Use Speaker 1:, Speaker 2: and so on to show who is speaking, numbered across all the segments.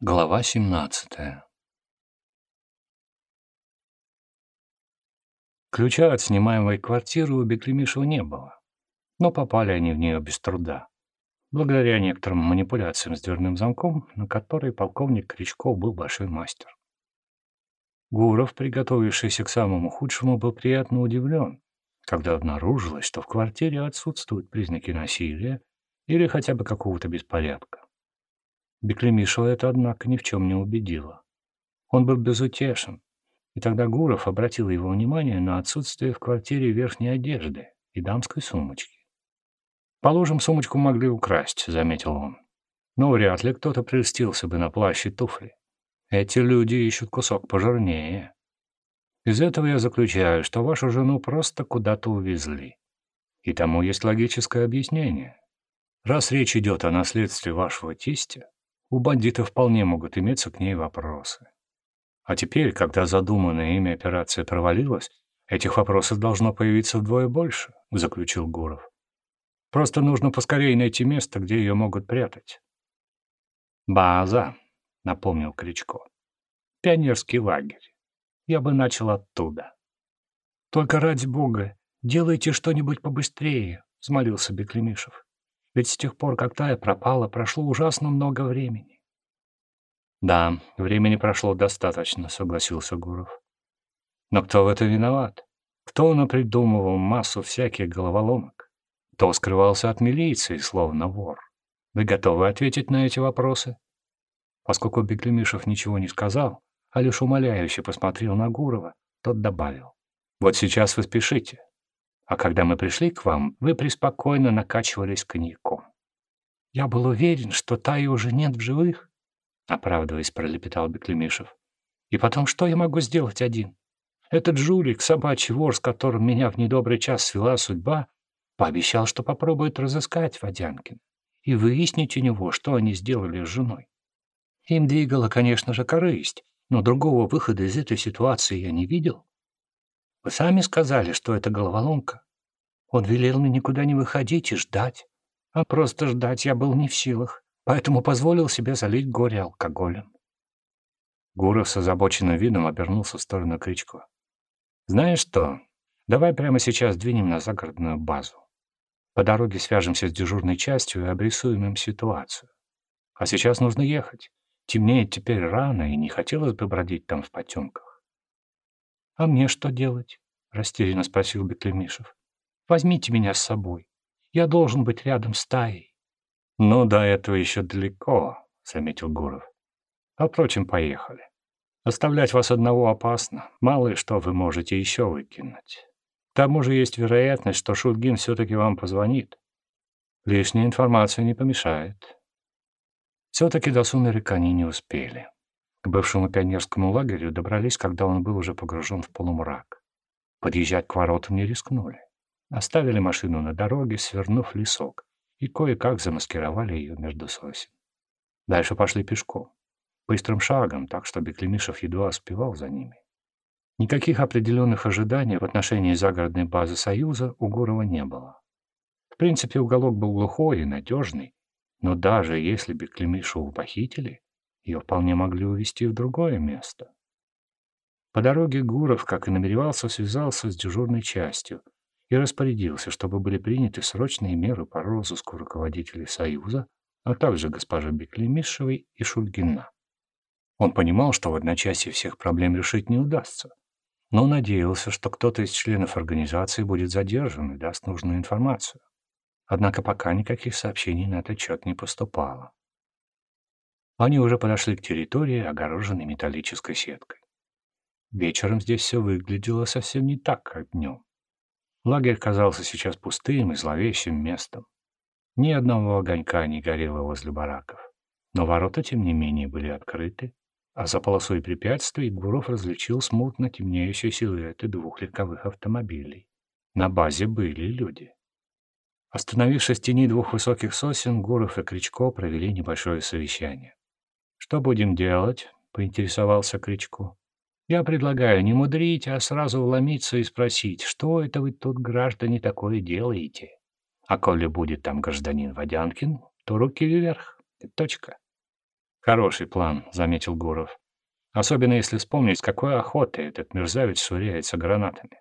Speaker 1: Глава 17 Ключа от снимаемой квартиры у Беклемишева не было, но попали они в нее без труда, благодаря некоторым манипуляциям с дверным замком, на которые полковник Кричков был большой мастер. Гуров, приготовившийся к самому худшему, был приятно удивлен, когда обнаружилось, что в квартире отсутствуют признаки насилия или хотя бы какого-то беспорядка. Беклемишева это, однако, ни в чем не убедило. Он был безутешен, и тогда Гуров обратил его внимание на отсутствие в квартире верхней одежды и дамской сумочки. «Положим, сумочку могли украсть», — заметил он. «Но вряд ли кто-то прельстился бы на плащ и туфли. Эти люди ищут кусок пожирнее. Из этого я заключаю, что вашу жену просто куда-то увезли. И тому есть логическое объяснение. Раз речь идет о наследстве вашего тестя, у бандитов вполне могут иметься к ней вопросы. А теперь, когда задуманная ими операция провалилась, этих вопросов должно появиться вдвое больше, заключил Гуров. Просто нужно поскорее найти место, где ее могут прятать. «База», — напомнил Кричко. «Пионерский лагерь. Я бы начал оттуда». «Только ради бога, делайте что-нибудь побыстрее», — взмолился Беклемишев. «Ведь с тех пор, как Тая пропала, прошло ужасно много времени». «Да, времени прошло достаточно», — согласился Гуров. «Но кто в этом виноват? Кто напридумывал массу всяких головоломок? Кто скрывался от милиции, словно вор? Вы готовы ответить на эти вопросы?» Поскольку Беклемишев ничего не сказал, а лишь умоляюще посмотрел на Гурова, тот добавил. «Вот сейчас вы спешите. А когда мы пришли к вам, вы преспокойно накачивались коньяком. Я был уверен, что Таи уже нет в живых, — оправдываясь, пролепетал Беклемишев. И потом, что я могу сделать один? Этот жулик, собачий вор, с которым меня в недобрый час свела судьба, пообещал, что попробует разыскать Водянкин и выяснить у него, что они сделали с женой. Им двигала, конечно же, корысть, но другого выхода из этой ситуации я не видел. Вы сами сказали, что это головоломка. Он велел мне никуда не выходить и ждать. А просто ждать я был не в силах, поэтому позволил себе залить горе алкоголем. Гуров с озабоченным видом обернулся в сторону Кричко. «Знаешь что, давай прямо сейчас двинем на загородную базу. По дороге свяжемся с дежурной частью и обрисуем им ситуацию. А сейчас нужно ехать. Темнеет теперь рано, и не хотелось бы бродить там в потемках. «А мне что делать?» — растерянно спросил Беклемишев. «Возьмите меня с собой. Я должен быть рядом с Таей». «Ну, до этого еще далеко», — заметил Гуров. «А, впрочем, поехали. Оставлять вас одного опасно. Мало ли что вы можете еще выкинуть. К тому же есть вероятность, что Шульгин все-таки вам позвонит. Лишняя информация не помешает». Все-таки до сумерек они не успели. К бывшему пионерскому лагерю добрались, когда он был уже погружен в полумрак. Подъезжать к воротам не рискнули. Оставили машину на дороге, свернув лесок, и кое-как замаскировали ее между сосен. Дальше пошли пешком, быстрым шагом, так что Беклемишев едва успевал за ними. Никаких определенных ожиданий в отношении загородной базы Союза у Гурова не было. В принципе, уголок был глухой и надежный, но даже если Беклемишеву похитили, ее вполне могли увезти в другое место. По дороге Гуров, как и намеревался, связался с дежурной частью и распорядился, чтобы были приняты срочные меры по розыску руководителей Союза, а также госпожи Беклемишевой и Шульгина. Он понимал, что в одночасье всех проблем решить не удастся, но надеялся, что кто-то из членов организации будет задержан и даст нужную информацию. Однако пока никаких сообщений на этот счет не поступало. Они уже подошли к территории, огороженной металлической сеткой. Вечером здесь все выглядело совсем не так, как днем. Лагерь казался сейчас пустым и зловещим местом. Ни одного огонька не горело возле бараков. Но ворота, тем не менее, были открыты, а за полосой препятствий Гуров различил смутно темнеющие силуэты двух легковых автомобилей. На базе были люди. Остановившись в тени двух высоких сосен, Гуров и Кричко провели небольшое совещание. «Что будем делать?» — поинтересовался Кричко. «Я предлагаю не мудрить, а сразу вломиться и спросить, что это вы тут, граждане, такое делаете? А коли будет там гражданин Водянкин, то руки вверх. Точка». «Хороший план», — заметил Гуров. «Особенно если вспомнить, с какой охотой этот мерзавец швыряется гранатами.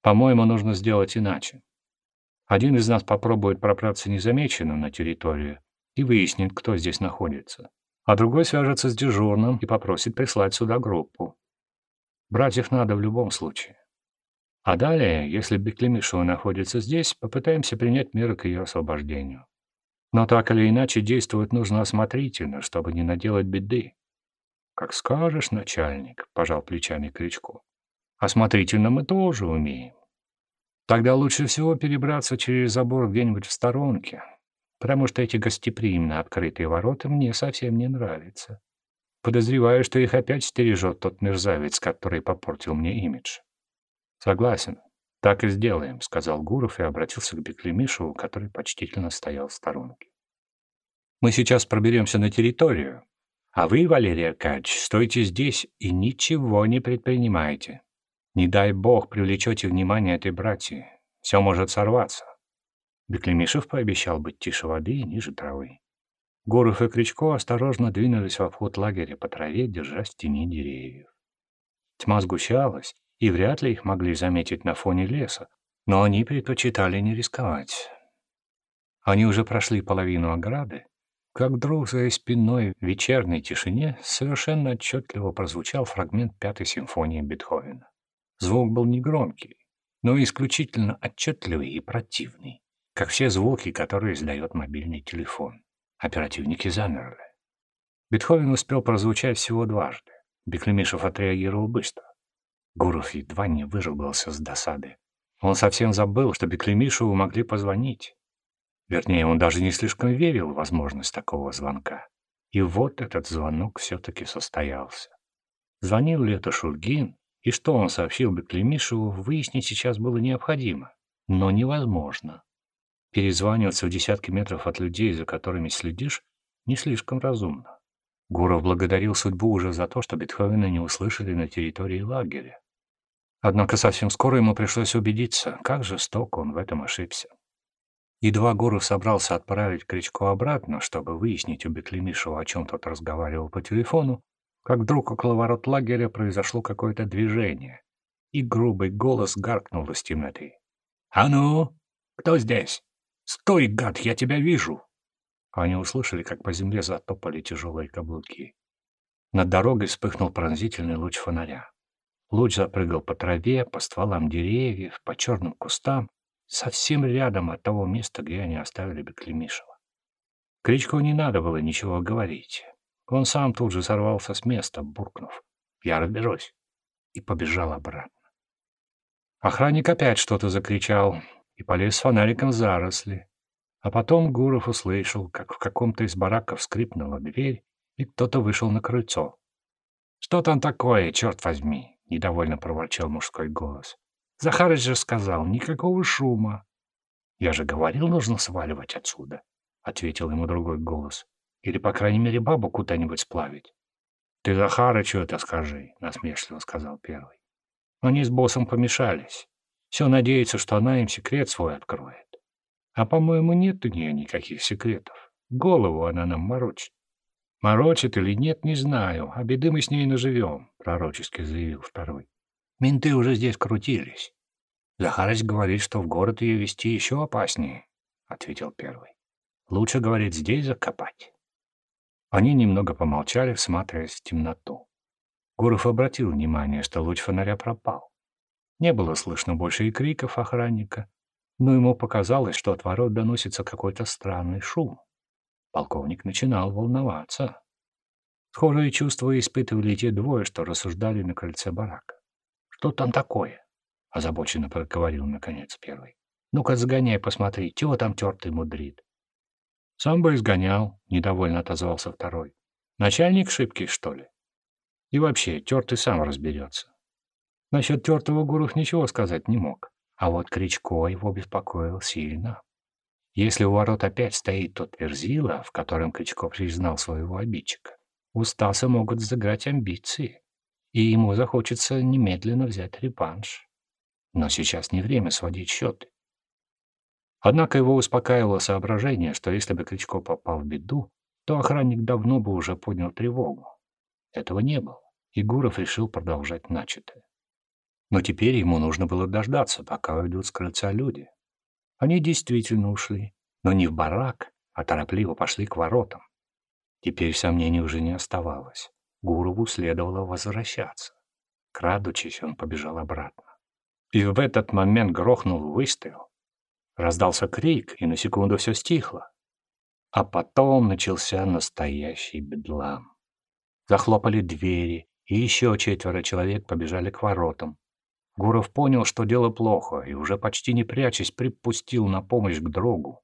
Speaker 1: По-моему, нужно сделать иначе. Один из нас попробует пробраться незамеченным на территорию и выяснит, кто здесь находится, а другой свяжется с дежурным и попросит прислать сюда группу. Брать их надо в любом случае. А далее, если Беклемишева находится здесь, попытаемся принять меры к ее освобождению. Но так или иначе действовать нужно осмотрительно, чтобы не наделать беды. «Как скажешь, начальник», — пожал плечами Кричко. «Осмотрительно мы тоже умеем. Тогда лучше всего перебраться через забор где-нибудь в сторонке, потому что эти гостеприимно открытые ворота мне совсем не нравятся. Подозреваю, что их опять стережет тот мерзавец, который попортил мне имидж». «Согласен. Так и сделаем», — сказал Гуров и обратился к Беклемишеву, который почтительно стоял в сторонке. «Мы сейчас проберемся на территорию, а вы, Валерий Аркадьевич, стойте здесь и ничего не предпринимайте. Не дай бог привлечете внимание этой братьи. Все может сорваться». Беклемишев пообещал быть тише воды и ниже травы. Гуров и Кричко осторожно двинулись во вход лагеря по траве, держась в тени деревьев. Тьма сгущалась, и вряд ли их могли заметить на фоне леса, но они предпочитали не рисковать. Они уже прошли половину ограды, как вдруг за спиной в вечерней тишине совершенно отчетливо прозвучал фрагмент Пятой симфонии Бетховена. Звук был негромкий, но исключительно отчетливый и противный, как все звуки, которые издает мобильный телефон. Оперативники замерли. Бетховен успел прозвучать всего дважды. Беклемишев отреагировал быстро. Гуров едва не выругался с досады. Он совсем забыл, что Беклемишеву могли позвонить. Вернее, он даже не слишком верил в возможность такого звонка. И вот этот звонок все-таки состоялся. Звонил ли это Шульгин, и что он сообщил Беклемишеву, выяснить сейчас было необходимо, но невозможно. Перезваниваться в десятки метров от людей, за которыми следишь, не слишком разумно. Гуров благодарил судьбу уже за то, что Бетховена не услышали на территории лагеря. Однако совсем скоро ему пришлось убедиться, как жестоко он в этом ошибся. Едва Гуров собрался отправить Кричко обратно, чтобы выяснить у Беклемишева, о чем тот разговаривал по телефону, как вдруг около ворот лагеря произошло какое-то движение, и грубый голос гаркнул из темноты. «А ну! Кто здесь? Стой, гад, я тебя вижу!» Они услышали, как по земле затопали тяжелые каблуки. Над дорогой вспыхнул пронзительный луч фонаря. Луч запрыгал по траве, по стволам деревьев, по черным кустам, совсем рядом от того места, где они оставили Беклемишева. Кричко не надо было ничего говорить. Он сам тут же сорвался с места, буркнув. «Я разберусь», и побежал обратно. Охранник опять что-то закричал и полез с фонариком в заросли. А потом Гуров услышал, как в каком-то из бараков скрипнула дверь, и кто-то вышел на крыльцо. «Что там такое, черт возьми?» — недовольно проворчал мужской голос. «Захарыч же сказал, никакого шума». «Я же говорил, нужно сваливать отсюда», — ответил ему другой голос. «Или, по крайней мере, бабу куда-нибудь сплавить». «Ты Захарычу это скажи», — насмешливо сказал первый. Они с боссом помешались. Все надеются, что она им секрет свой откроет. А, по-моему, нет у нее никаких секретов. Голову она нам морочит. Морочит или нет, не знаю, а беды мы с ней наживем, — пророчески заявил второй. Менты уже здесь крутились. Захарыч говорит, что в город ее вести еще опаснее, — ответил первый. Лучше, говорит, здесь закопать. Они немного помолчали, всматриваясь в темноту. Гуров обратил внимание, что луч фонаря пропал. Не было слышно больше и криков охранника, но ему показалось, что от ворот доносится какой-то странный шум. Полковник начинал волноваться. Схожие чувства испытывали те двое, что рассуждали на крыльце барака. «Что там такое?» — озабоченно проговорил, наконец, первый. «Ну-ка, сгоняй, посмотри, чего там тертый мудрит?» «Сам бы изгонял», — недовольно отозвался второй. «Начальник шибкий, что ли?» «И вообще, тертый сам разберется». Насчет тертого Гуров ничего сказать не мог, а вот Кричко его беспокоил сильно. Если у ворот опять стоит тот Верзила, в котором Кричко признал своего обидчика, у Стаса могут заграть амбиции, и ему захочется немедленно взять реванш. Но сейчас не время сводить счеты. Однако его успокаивало соображение, что если бы Кричко попал в беду, то охранник давно бы уже поднял тревогу. Этого не было, и Гуров решил продолжать начатое. Но теперь ему нужно было дождаться, пока уйдут с крыльца люди. Они действительно ушли, но не в барак, а торопливо пошли к воротам. Теперь сомнений уже не оставалось. Гурову следовало возвращаться. Крадучись, он побежал обратно. И в этот момент грохнул выстрел. Раздался крик, и на секунду все стихло. А потом начался настоящий бедлам. Захлопали двери, и еще четверо человек побежали к воротам. Гуров понял, что дело плохо, и уже почти не прячась, припустил на помощь к другу.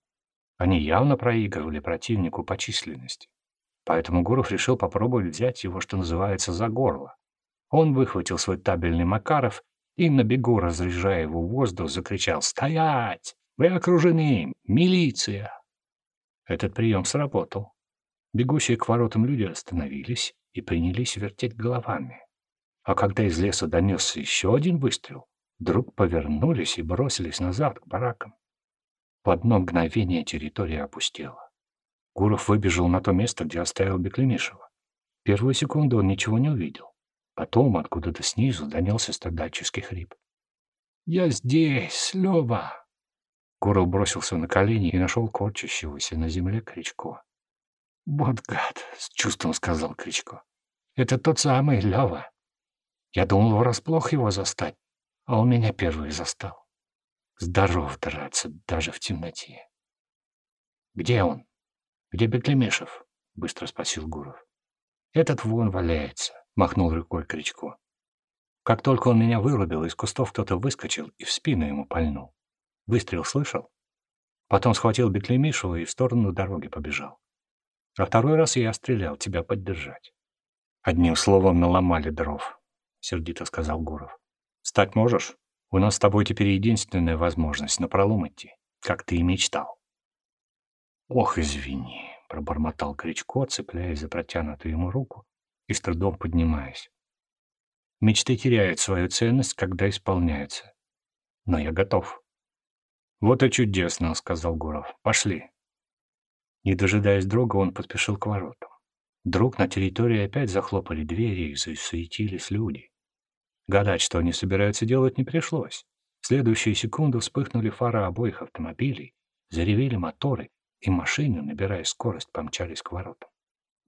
Speaker 1: Они явно проигрывали противнику по численности. Поэтому Гуров решил попробовать взять его, что называется, за горло. Он выхватил свой табельный Макаров и, на бегу разряжая его в воздух, закричал «Стоять! Вы окружены! Милиция!» Этот прием сработал. Бегущие к воротам люди остановились и принялись вертеть головами. А когда из леса донесся еще один выстрел, вдруг повернулись и бросились назад к баракам. В одно мгновение территория опустела. Гуров выбежал на то место, где оставил Беклемишева. Первую секунду он ничего не увидел. Потом откуда-то снизу донесся страдальческий хрип. «Я здесь, Лёва!» Гуров бросился на колени и нашел корчащегося на земле Кричко. «Вот гад!» — с чувством сказал Кричко. «Это тот самый Лёва. Я думал врасплох его застать, а он меня первый застал. Здоров драться даже в темноте». «Где он? Где Беклемешев?» — быстро спросил Гуров. «Этот вон валяется», — махнул рукой Кричко. Как только он меня вырубил, из кустов кто-то выскочил и в спину ему пальнул. Выстрел слышал? Потом схватил Беклемишева и в сторону дороги побежал. А второй раз я стрелял тебя поддержать. Одним словом, наломали дров, — сердито сказал Гуров. Встать можешь? У нас с тобой теперь единственная возможность на пролом идти, как ты и мечтал. Ох, извини, — пробормотал Кричко, цепляясь за протянутую ему руку и с трудом поднимаясь. Мечты теряют свою ценность, когда исполняются. Но я готов. «Вот и чудесно», — сказал Гуров. «Пошли». Не дожидаясь друга, он поспешил к воротам. Вдруг на территории опять захлопали двери и засуетились люди. Гадать, что они собираются делать, не пришлось. В следующую секунду вспыхнули фары обоих автомобилей, заревели моторы, и машины, набирая скорость, помчались к воротам.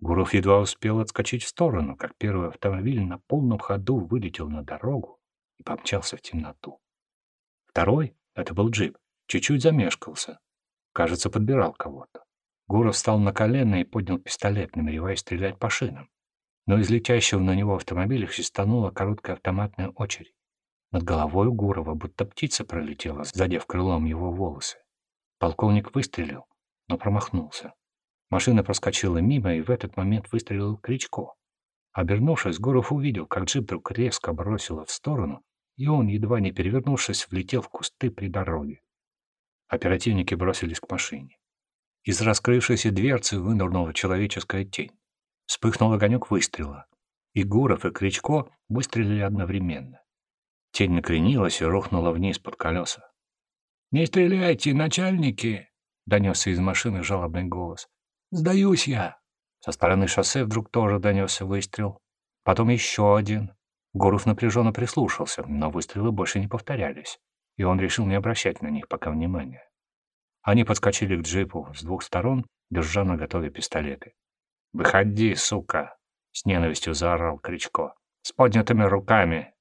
Speaker 1: Гуров едва успел отскочить в сторону, как первый автомобиль на полном ходу вылетел на дорогу и помчался в темноту. Второй — это был джип, Чуть-чуть замешкался. Кажется, подбирал кого-то. Гуров встал на колено и поднял пистолет, намереваясь стрелять по шинам. Но из летящего на него автомобиля хистанула короткая автоматная очередь. Над головой у Гурова будто птица пролетела, задев крылом его волосы. Полковник выстрелил, но промахнулся. Машина проскочила мимо, и в этот момент выстрелил Кричко. Обернувшись, Гуров увидел, как джип вдруг резко бросило в сторону, и он, едва не перевернувшись, влетел в кусты при дороге. Оперативники бросились к машине. Из раскрывшейся дверцы вынырнула человеческая тень. Вспыхнул огонек выстрела. И Гуров, и Кричко выстрелили одновременно. Тень накренилась и рухнула вниз под колеса. «Не стреляйте, начальники!» — донесся из машины жалобный голос. «Сдаюсь я!» Со стороны шоссе вдруг тоже донесся выстрел. Потом еще один. Гуров напряженно прислушался, но выстрелы больше не повторялись и он решил не обращать на них пока внимания. Они подскочили к джипу с двух сторон, держа на готове пистолеты. «Выходи, сука!» — с ненавистью заорал Кричко. «С поднятыми руками!»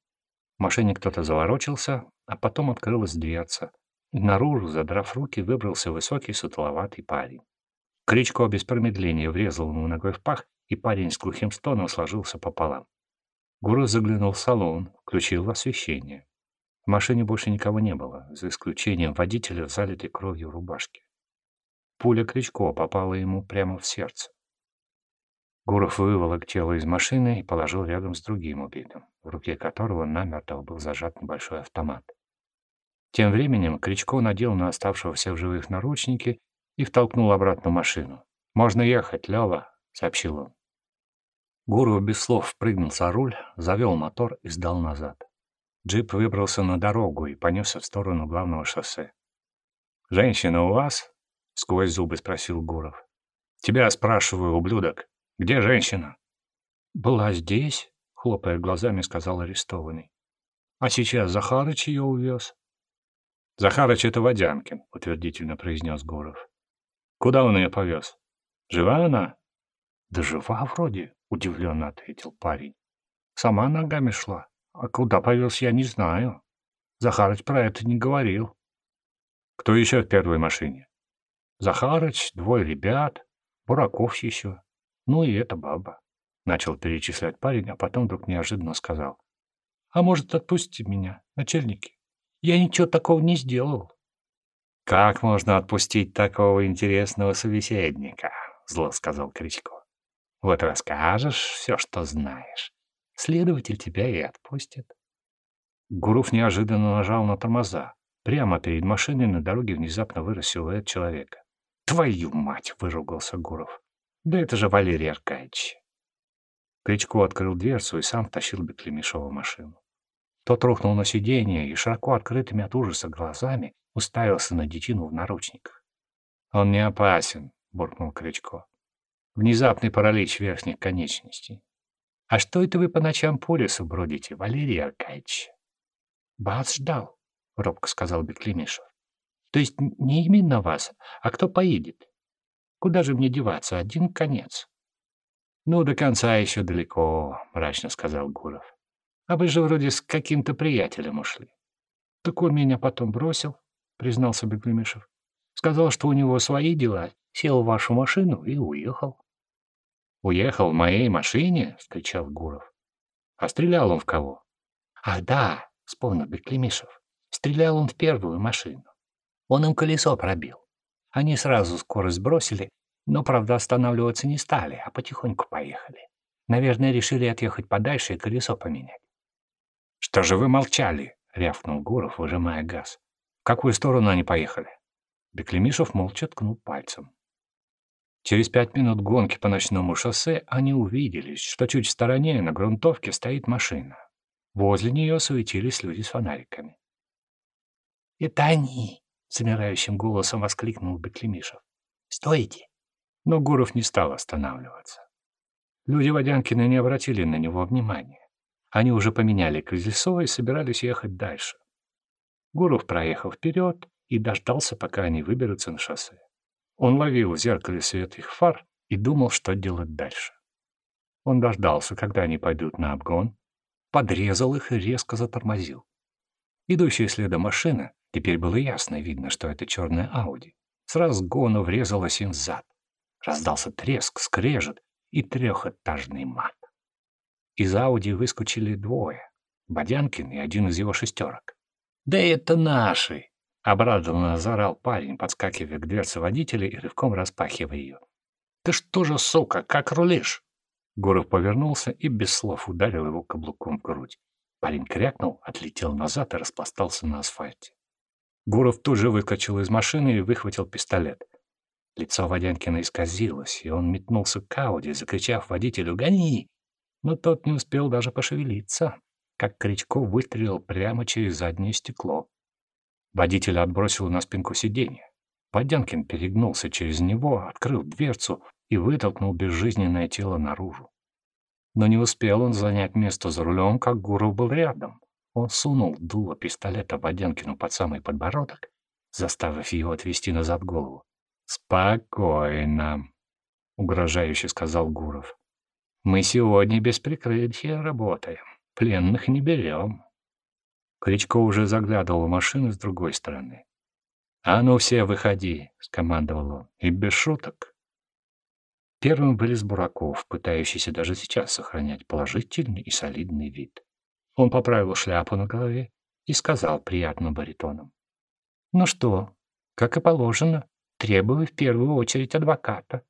Speaker 1: В машине кто-то заворочился, а потом открылась дверца. И наружу, задрав руки, выбрался высокий сутловатый парень. Кричко без промедления врезал ему ногой в пах, и парень с глухим стоном сложился пополам. Гуру заглянул в салон, включил освещение. В машине больше никого не было, за исключением водителя в залитой кровью рубашки. Пуля Кричко попала ему прямо в сердце. Гуров выволок тело из машины и положил рядом с другим убитым, в руке которого намертво был зажат небольшой автомат. Тем временем Кричко надел на оставшегося в живых наручники и втолкнул обратно машину. «Можно ехать, Лёва», — сообщил он. Гуров без слов прыгнул за руль, завел мотор и сдал назад. Джип выбрался на дорогу и понесся в сторону главного шоссе. «Женщина у вас?» — сквозь зубы спросил Гуров. «Тебя спрашиваю, ублюдок, где женщина?»
Speaker 2: «Была здесь», — хлопая глазами, сказал арестованный. «А сейчас Захарыч ее увез».
Speaker 1: «Захарыч — это Водянкин», — утвердительно произнес Гуров. «Куда он ее повез? Жива она?»
Speaker 2: «Да жива вроде», — удивленно ответил парень. «Сама ногами шла, а куда повез, я не знаю. Захарыч про это не говорил».
Speaker 1: «Кто еще в первой машине?»
Speaker 2: «Захарыч, двое ребят, Бураков еще, ну и эта баба». Начал перечислять парень, а потом вдруг неожиданно сказал. «А может, отпустите меня, начальники? Я ничего такого не сделал».
Speaker 1: «Как можно отпустить такого интересного собеседника?» — зло сказал Кричко. «Вот расскажешь все, что знаешь. Следователь тебя и отпустит».
Speaker 2: Гуров неожиданно нажал на тормоза. Прямо перед машиной на дороге внезапно вырос силуэт человека. «Твою мать!» — выругался Гуров. «Да это же Валерий Аркадьевич!» Кричко открыл дверцу и сам втащил Беклемешова машину. Тот рухнул на сиденье и широко открытыми от ужаса глазами уставился на детину в наручниках.
Speaker 1: «Он не опасен», — буркнул Кричко. «Внезапный паралич верхних конечностей. А что это вы по ночам по лесу бродите, Валерий Аркадьевич?»
Speaker 2: «Бац ждал», — робко сказал Беклемишев. «То есть не именно вас, а кто поедет? Куда же мне деваться? Один конец».
Speaker 1: «Ну, до конца еще далеко», — мрачно сказал Гуров. «А вы же вроде с каким-то приятелем ушли».
Speaker 2: «Так он меня потом бросил», — признался Беклемишев. «Сказал, что у него свои дела, сел в вашу машину и уехал».
Speaker 1: «Уехал в моей машине?» — вскричал Гуров. «А стрелял он в кого?»
Speaker 2: «Ах, да!» — вспомнил Беклемишев. «Стрелял он в первую машину. Он им колесо пробил. Они сразу скорость бросили но, правда, останавливаться не стали, а потихоньку поехали. Наверное, решили отъехать подальше и колесо поменять.
Speaker 1: «Что же вы молчали?» — рявкнул Гуров, выжимая газ. «В какую сторону они поехали?»
Speaker 2: Беклемишев молча ткнул пальцем. Через пять минут гонки по ночному шоссе они увидели, что чуть в стороне на грунтовке стоит машина. Возле нее суетились люди с фонариками. «Это они!» — замирающим голосом воскликнул Беклемишев. «Стойте! Но Гуров не стал останавливаться. Люди Водянкина не обратили на него внимания. Они уже поменяли колесо и собирались ехать дальше. Гуров проехал вперед и дождался, пока они выберутся на шоссе. Он ловил в зеркале свет их фар и думал, что делать дальше. Он дождался, когда они пойдут на обгон, подрезал их и резко затормозил. Идущая следом машина, теперь было ясно видно, что это черная Ауди, с разгона врезалась им зад. Раздался треск, скрежет и трехэтажный мат. Из Ауди выскочили двое — Бодянкин и один из его шестерок. «Да это наши!» — обрадованно заорал парень, подскакивая к дверце водителя и рывком распахивая ее. «Ты что же, сука, как рулишь?» Гуров повернулся и без слов ударил его каблуком в грудь. Парень крякнул, отлетел назад и распластался на асфальте. Гуров тут же выскочил из машины и выхватил пистолет. Лицо Водянкина исказилось, и он метнулся к Ауди, закричав водителю «Гони!». Но тот не успел даже пошевелиться, как Кричко выстрелил прямо через заднее стекло. Водителя отбросил на спинку сиденья. Водянкин перегнулся через него, открыл дверцу и вытолкнул безжизненное тело наружу. Но не успел он занять место за рулем, как Гуров был рядом. Он сунул дуло пистолета Водянкину под самый подбородок, заставив его отвести назад голову. «Спокойно», — угрожающе сказал Гуров. «Мы сегодня без прикрытия работаем, пленных не берем». Кричко уже заглядывал в машину с другой стороны. «А ну все, выходи», — скомандовал он, — «и без шуток». Первым вылез Бураков, пытающийся даже сейчас сохранять положительный и солидный вид. Он поправил шляпу на голове и сказал приятным баритоном. «Ну что, как и положено, требую в первую очередь адвоката.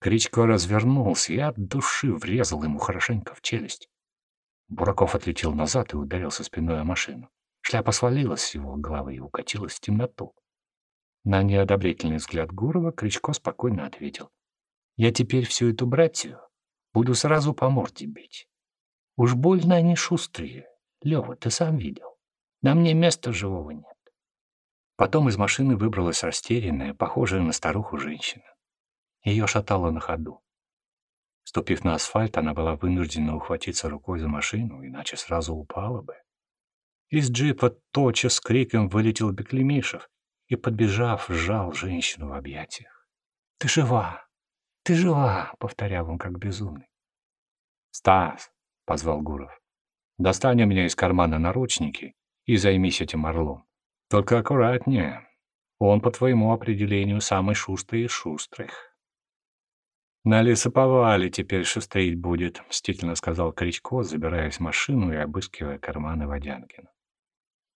Speaker 2: Кричко развернулся и от души врезал ему хорошенько в челюсть. Бураков отлетел назад и ударился спиной о машину. Шляпа свалилась с его головы и укатилась в темноту. На неодобрительный взгляд Гурова Кричко спокойно ответил. «Я теперь всю эту братью буду сразу по морде бить. Уж больно они шустрые. Лева, ты сам видел. На мне места живого нет. Потом из машины выбралась растерянная, похожая на старуху женщина. Ее шатало на ходу. Ступив на асфальт, она была вынуждена ухватиться рукой за машину, иначе сразу упала бы. Из джипа тотчас с криком вылетел Беклемишев и, подбежав, сжал женщину в объятиях. «Ты жива! Ты жива!» — повторял он как безумный.
Speaker 1: «Стас!» — позвал Гуров. «Достань у меня из кармана наручники и займись этим орлом. Только аккуратнее. Он, по твоему определению, самый шустрый из шустрых». «На лесоповале теперь шустрить будет», — мстительно сказал Кричко, забираясь в машину и обыскивая карманы Водянкина.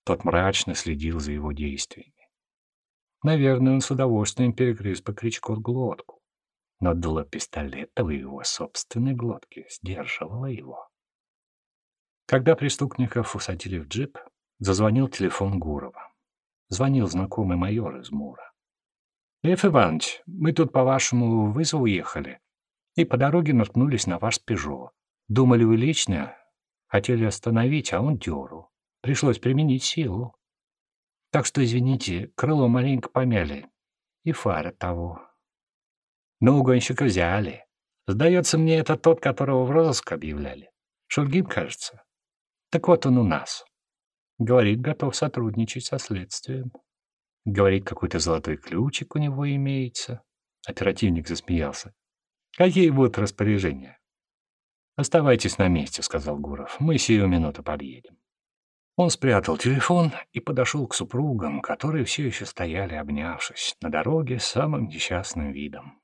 Speaker 1: Тот мрачно следил за его действиями. Наверное, он с удовольствием перегрыз по Кричко глотку, но дуло пистолета в его собственной глотке сдерживало его. Когда преступников усадили в джип, зазвонил телефон Гурова. Звонил знакомый майор из Мура. «Лев Иванович, мы тут по вашему вызову ехали и по дороге наткнулись на ваш «Пежо». Думали, вы лично хотели остановить, а он дёру. Пришлось применить силу. Так что, извините, крыло маленько помяли. И фары того. Но угонщика взяли. Сдается мне, это тот, которого в розыск объявляли. Шульгин, кажется. Так вот он у нас. Говорит, готов сотрудничать со следствием. Говорит, какой-то золотой ключик у него имеется. Оперативник засмеялся. Какие будут распоряжения? Оставайтесь на месте, сказал Гуров. Мы сию минуту подъедем. Он спрятал телефон и подошел к супругам, которые все еще стояли, обнявшись, на дороге с самым несчастным видом.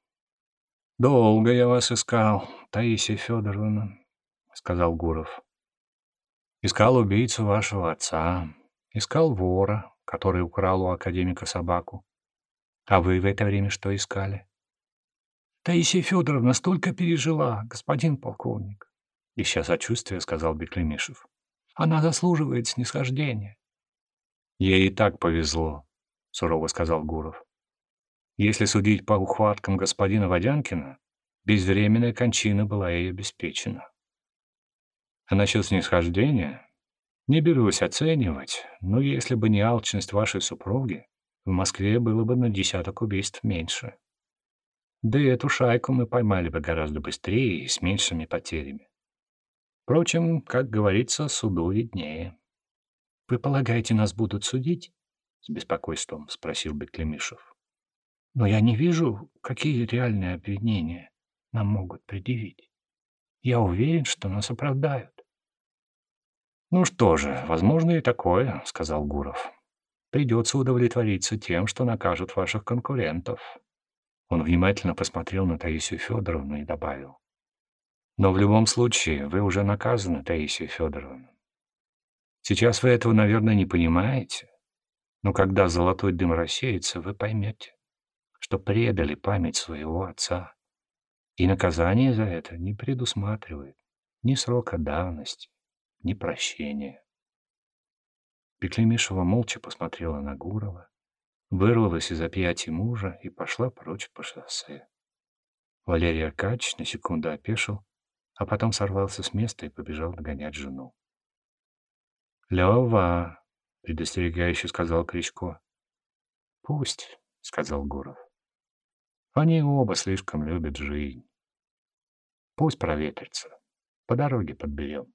Speaker 1: «Долго я вас искал, Таисия Федоровна», — сказал Гуров. «Искал убийцу вашего отца, искал вора, который украл у академика собаку. А вы в это время что искали? Таисия Федоровна столько пережила, господин полковник. Ища сочувствия, сказал Беклемишев. Она заслуживает снисхождения. Ей и так повезло, сурово сказал Гуров. Если судить по ухваткам господина Водянкина, безвременная кончина была ей обеспечена. А насчет снисхождения не берусь оценивать, но если бы не алчность вашей супруги, в Москве было бы на десяток убийств меньше. Да и эту шайку мы поймали бы гораздо быстрее и с меньшими потерями. Впрочем, как говорится, суду виднее. — Вы полагаете, нас будут судить? — с беспокойством спросил Беклемишев. — Но я не вижу, какие реальные обвинения нам могут предъявить. Я уверен, что нас оправдают. «Ну что же, возможно и такое», — сказал Гуров. «Придется удовлетвориться тем, что накажут ваших конкурентов». Он внимательно посмотрел на Таисию Федоровну и добавил. «Но в любом случае вы уже наказаны, Таисия Федоровна. Сейчас вы этого, наверное, не понимаете, но когда золотой дым рассеется, вы поймете, что предали память своего отца, и наказание за это не предусматривает ни срока давности, ни прощения. Беклемишева молча посмотрела на Гурова, вырвалась из объятий мужа и пошла прочь по шоссе. Валерий Аркадьевич на секунду опешил, а потом сорвался с места и побежал догонять жену. «Лёва!» — предостерегающе сказал Кричко. «Пусть», — сказал Гуров. «Они оба слишком любят жизнь. Пусть проветрится. По дороге подберем».